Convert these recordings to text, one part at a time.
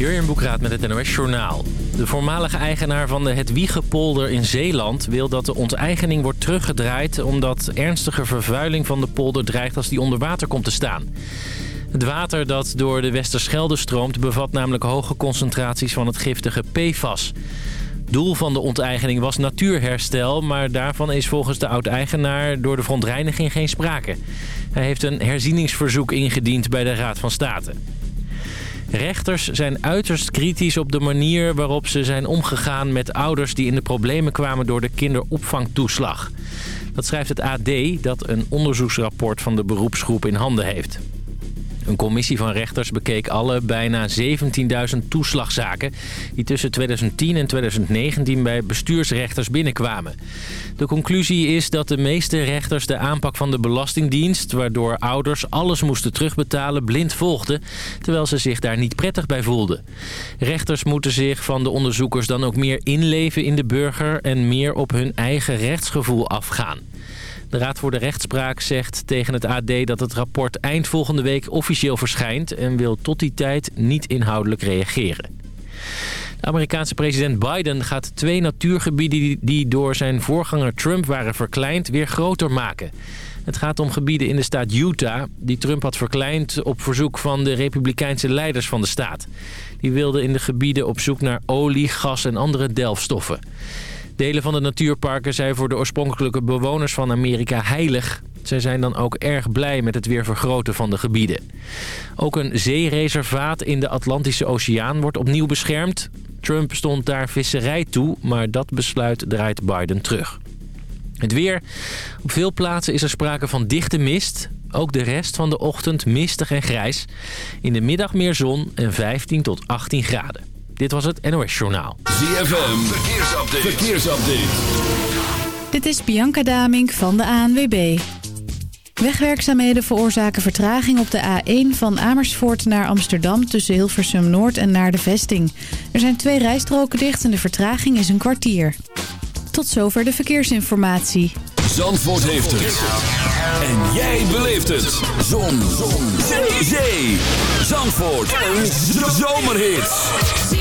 Jurjen Boekraat met het NOS Journaal. De voormalige eigenaar van de Hedwiegepolder in Zeeland wil dat de onteigening wordt teruggedraaid... omdat ernstige vervuiling van de polder dreigt als die onder water komt te staan. Het water dat door de Westerschelde stroomt bevat namelijk hoge concentraties van het giftige PFAS. Doel van de onteigening was natuurherstel, maar daarvan is volgens de oud-eigenaar door de verontreiniging geen sprake. Hij heeft een herzieningsverzoek ingediend bij de Raad van State. Rechters zijn uiterst kritisch op de manier waarop ze zijn omgegaan met ouders die in de problemen kwamen door de kinderopvangtoeslag. Dat schrijft het AD dat een onderzoeksrapport van de beroepsgroep in handen heeft. Een commissie van rechters bekeek alle bijna 17.000 toeslagzaken... die tussen 2010 en 2019 bij bestuursrechters binnenkwamen. De conclusie is dat de meeste rechters de aanpak van de Belastingdienst... waardoor ouders alles moesten terugbetalen, blind volgden... terwijl ze zich daar niet prettig bij voelden. Rechters moeten zich van de onderzoekers dan ook meer inleven in de burger... en meer op hun eigen rechtsgevoel afgaan. De Raad voor de Rechtspraak zegt tegen het AD dat het rapport eind volgende week officieel verschijnt... en wil tot die tijd niet inhoudelijk reageren. De Amerikaanse president Biden gaat twee natuurgebieden die door zijn voorganger Trump waren verkleind weer groter maken. Het gaat om gebieden in de staat Utah die Trump had verkleind op verzoek van de republikeinse leiders van de staat. Die wilden in de gebieden op zoek naar olie, gas en andere delfstoffen. Delen van de natuurparken zijn voor de oorspronkelijke bewoners van Amerika heilig. Zij zijn dan ook erg blij met het weer vergroten van de gebieden. Ook een zeereservaat in de Atlantische Oceaan wordt opnieuw beschermd. Trump stond daar visserij toe, maar dat besluit draait Biden terug. Het weer. Op veel plaatsen is er sprake van dichte mist. Ook de rest van de ochtend mistig en grijs. In de middag meer zon en 15 tot 18 graden. Dit was het NOS Journaal. ZFM, verkeersupdate. verkeersupdate. Dit is Bianca Damink van de ANWB. Wegwerkzaamheden veroorzaken vertraging op de A1 van Amersfoort naar Amsterdam... tussen Hilversum Noord en naar de Vesting. Er zijn twee rijstroken dicht en de vertraging is een kwartier. Tot zover de verkeersinformatie. Zandvoort heeft het. En jij beleeft het. Zon. Zon. Zee. Zee. Zandvoort. Een zomerhit.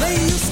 They used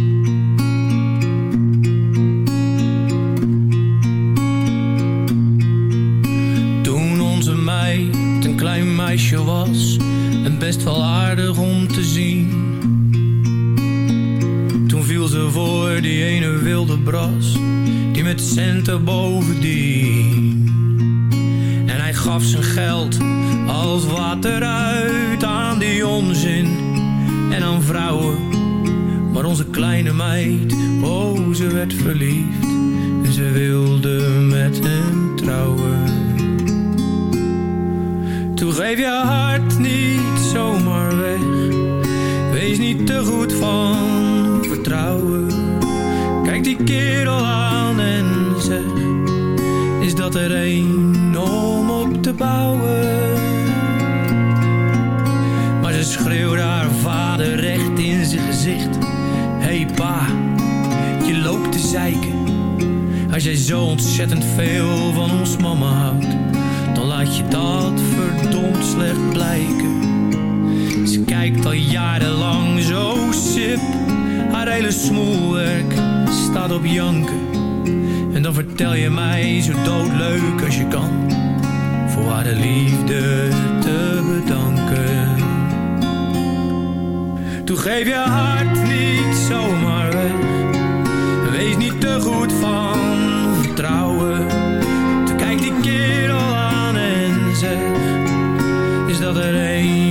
Zijn gezicht. Hey pa, je loopt te zeiken. Als jij zo ontzettend veel van ons mama houdt, dan laat je dat verdomd slecht blijken. Ze kijkt al jarenlang zo sip, haar hele smoelwerk staat op janken. En dan vertel je mij zo doodleuk als je kan, voor haar de liefde te bedanken. Toen geef je hart niet zomaar weg. Wees niet te goed van vertrouwen. Toen kijkt die kerel aan en zegt: Is dat er een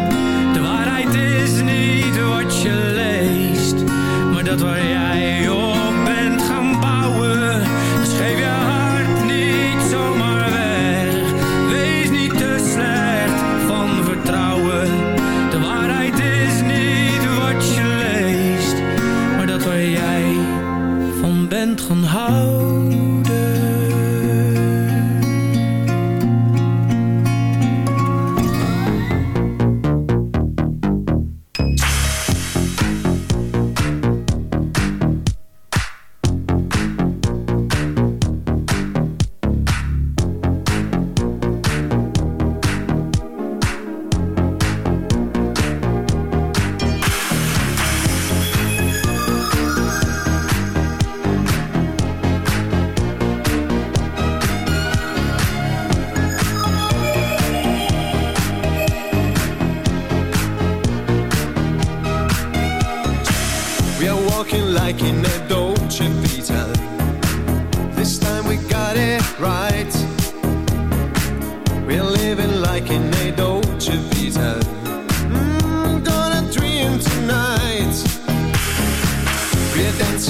Dat waar jij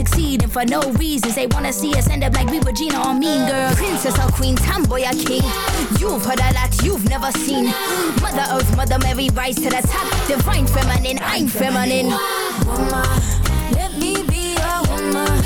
succeeding for no reasons. They wanna see us end up like we were Gina or Mean Girl. Princess or queen, tomboy or king. You've heard a lot you've never seen. Mother Earth, Mother Mary, rise to the top. Divine feminine, I'm feminine. Woman, let me be a woman.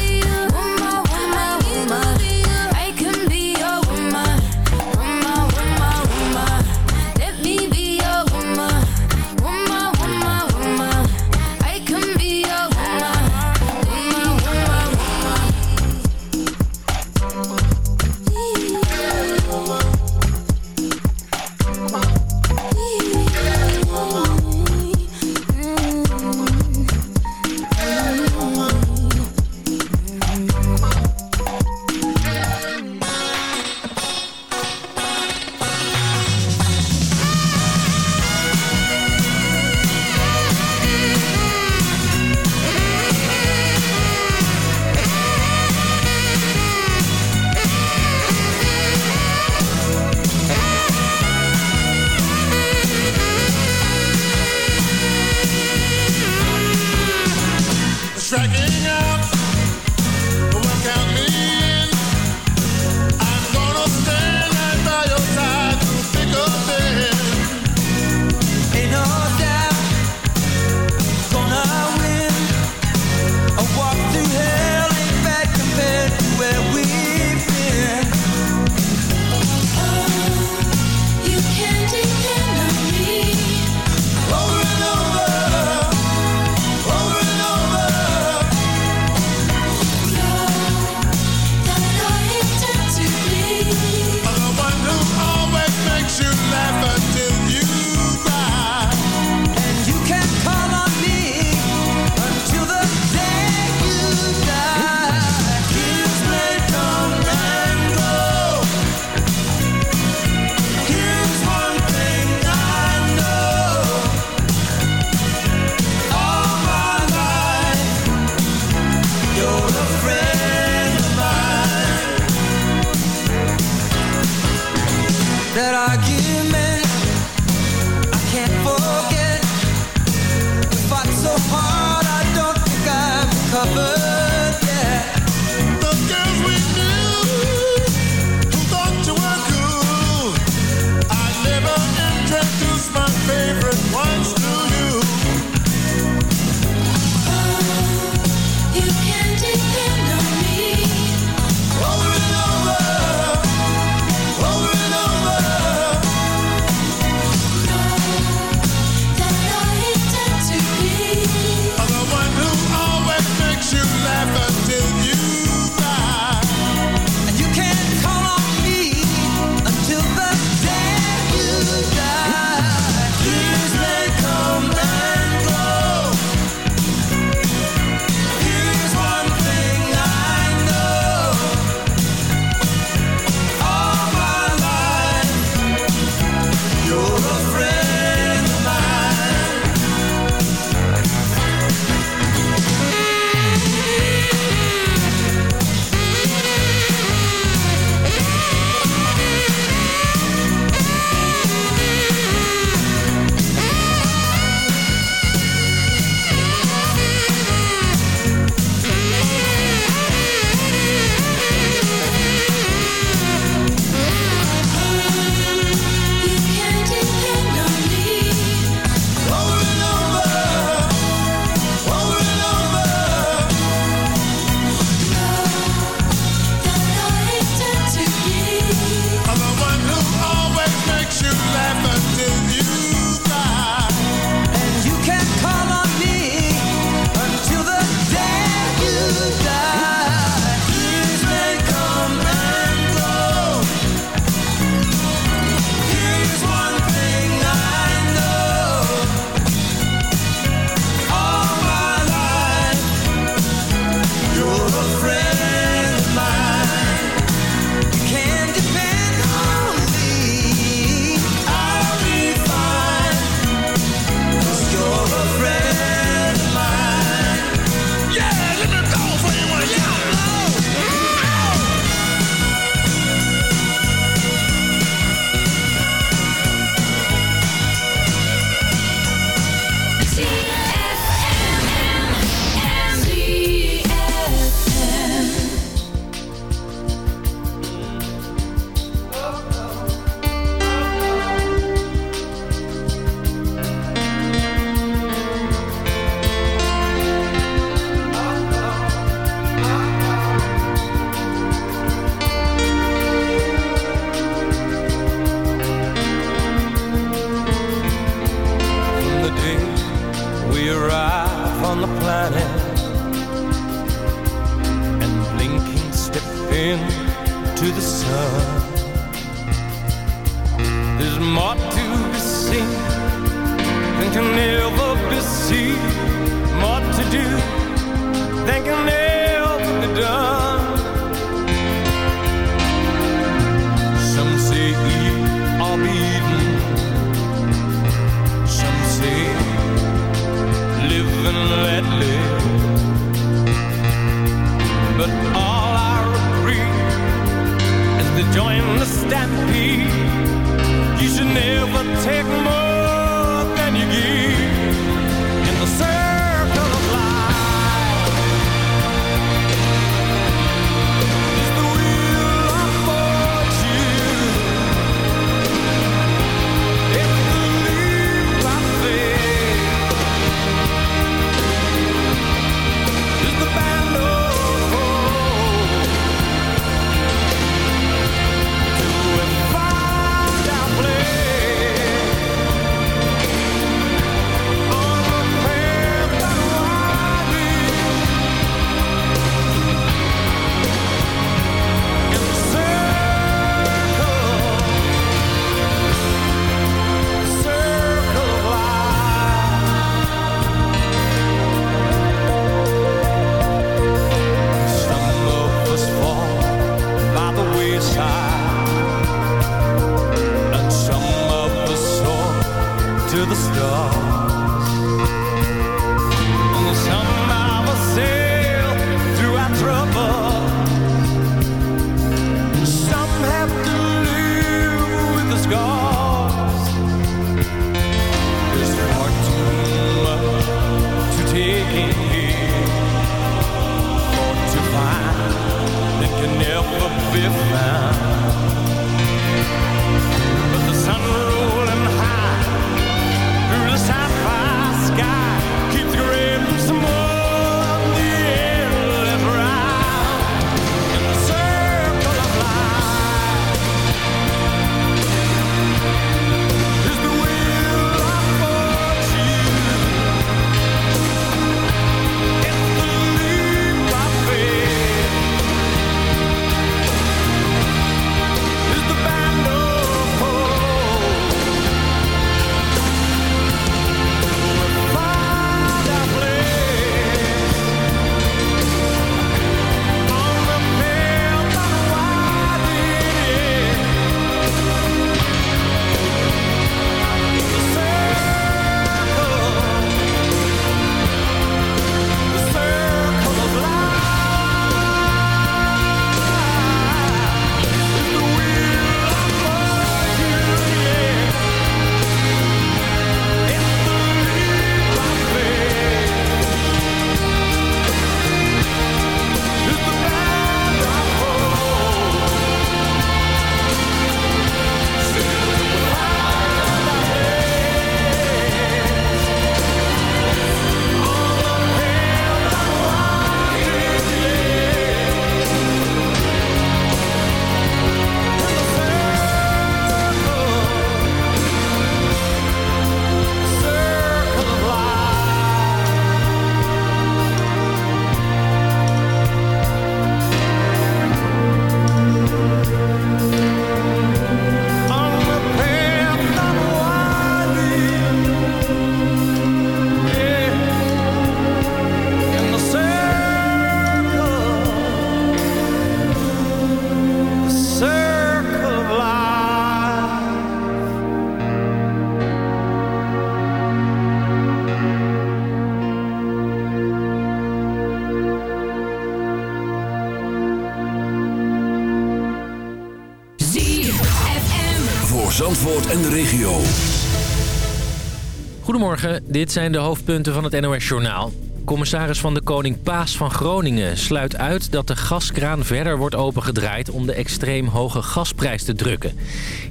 Dit zijn de hoofdpunten van het NOS-journaal. Commissaris van de Koning Paas van Groningen sluit uit dat de gaskraan verder wordt opengedraaid om de extreem hoge gasprijs te drukken.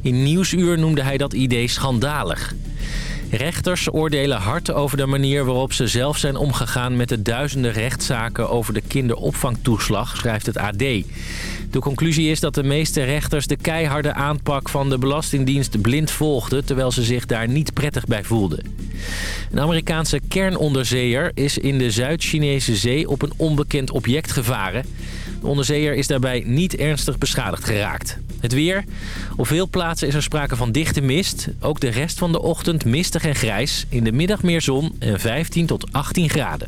In Nieuwsuur noemde hij dat idee schandalig. Rechters oordelen hard over de manier waarop ze zelf zijn omgegaan met de duizenden rechtszaken over de kinderopvangtoeslag, schrijft het AD. De conclusie is dat de meeste rechters de keiharde aanpak van de Belastingdienst blind volgden... terwijl ze zich daar niet prettig bij voelden. Een Amerikaanse kernonderzeeër is in de Zuid-Chinese zee op een onbekend object gevaren. De onderzeeër is daarbij niet ernstig beschadigd geraakt. Het weer. Op veel plaatsen is er sprake van dichte mist. Ook de rest van de ochtend mistig en grijs. In de middag meer zon en 15 tot 18 graden.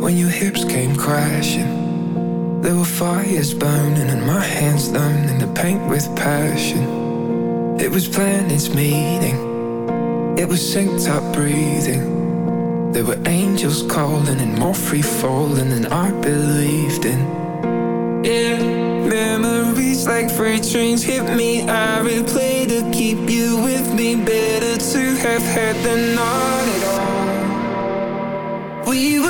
when your hips came crashing. There were fires burning and my hands done in the paint with passion. It was planets meeting, it was synced up breathing. There were angels calling and more free falling than I believed in. Yeah, memories like freight trains hit me. I replay to keep you with me. Better to have had than not at all. We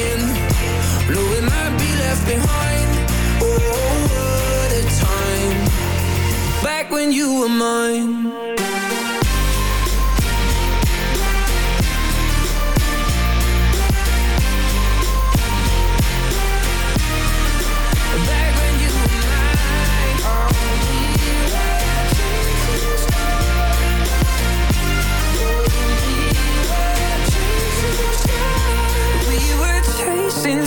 again, knowing I'd be left behind. Oh, what a time! Back when you were mine.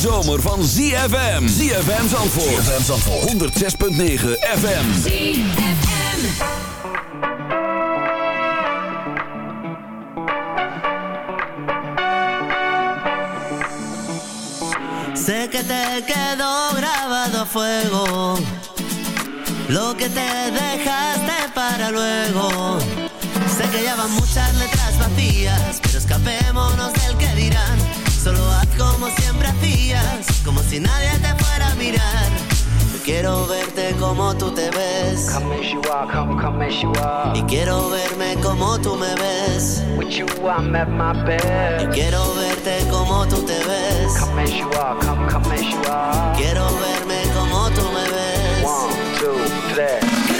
Zomer van ZFM. ZFM Zandvoort. ZFM Zandvoort. 106.9 FM. ZFM. Sé que te quedó grabado a fuego lo que te dejaste para luego. Sé que ya van muchas letras vacías, pero escapémonos del que dirán. Solo haz como siempre hacías, como si nadie te fuera a mirar. Yo quiero verte como tú te ves. Come as you are, come, come as you are. Y quiero verme como tú me ves. With you, I'm at my Y best. quiero verte como tú te ves. Come as you are, come, come as you are. Quiero verme como tú me ves. One, two, three.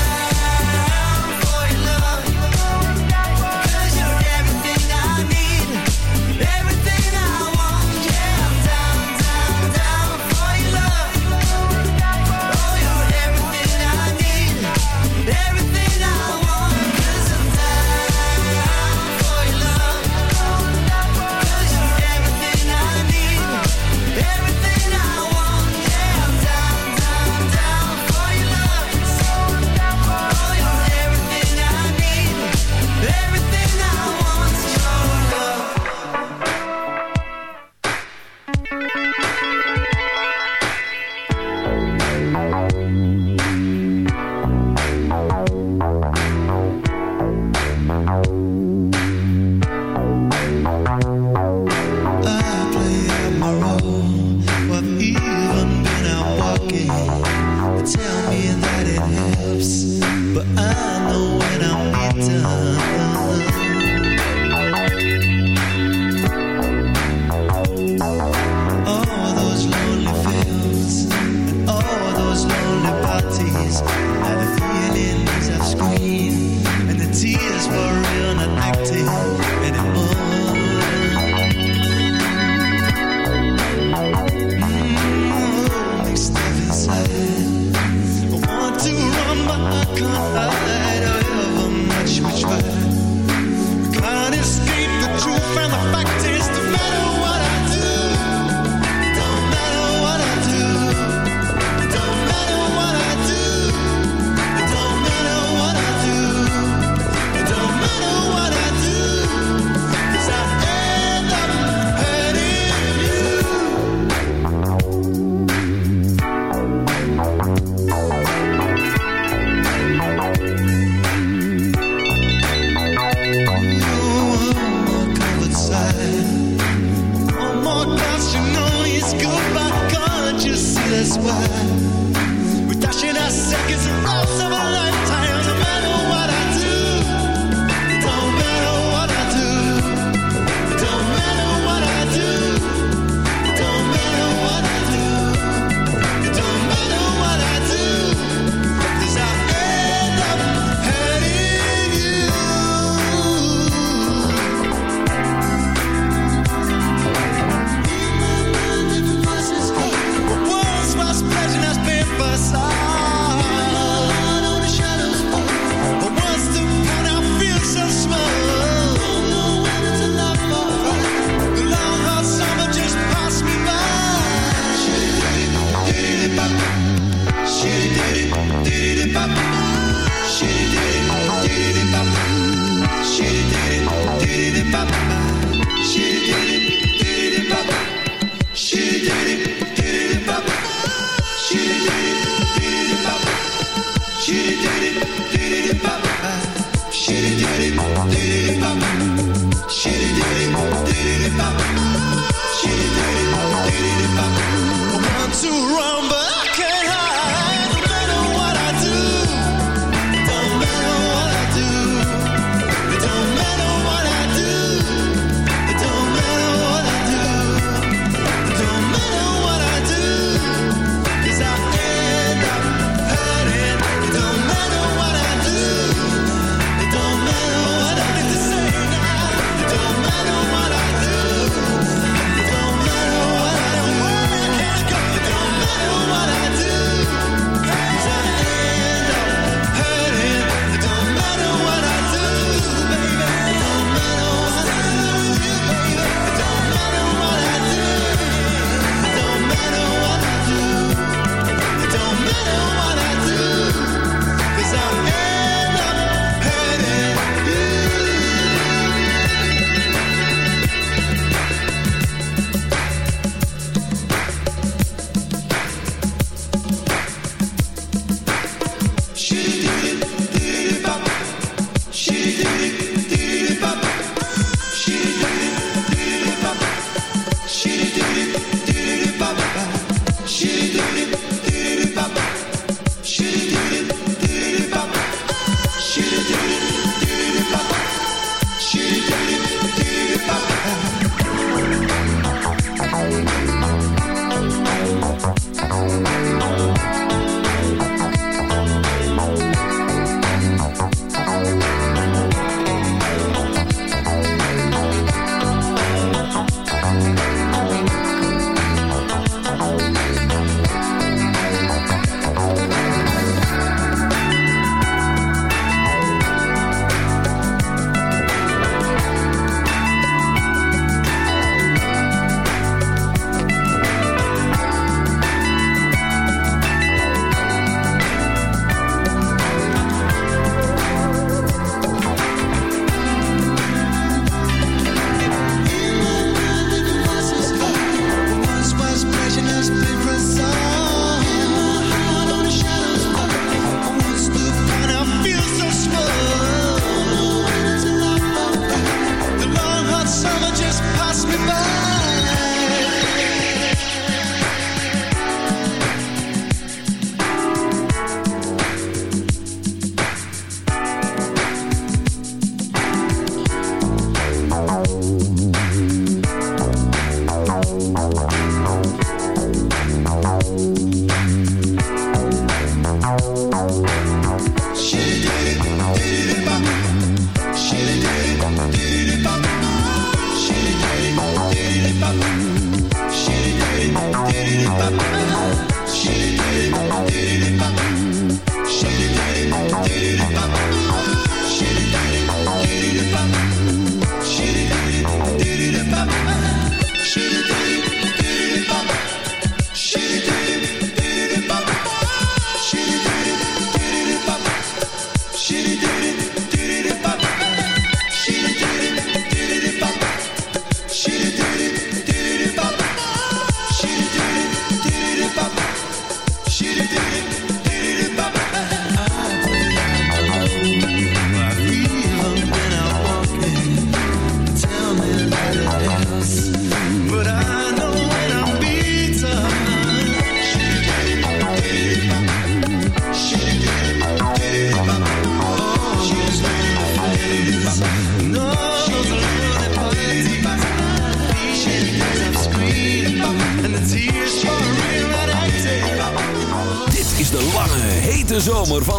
to run,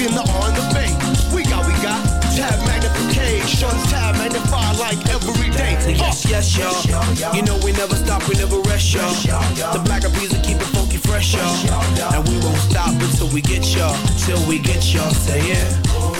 even the R and the B. We got, we got tab magnification, tab magnified like every day. Yes, yes, uh. y'all. You know we never stop, we never rest, y'all. The black of music keep it funky fresh, y'all. And we won't stop until we get y'all, till we get y'all. Say it. Yeah.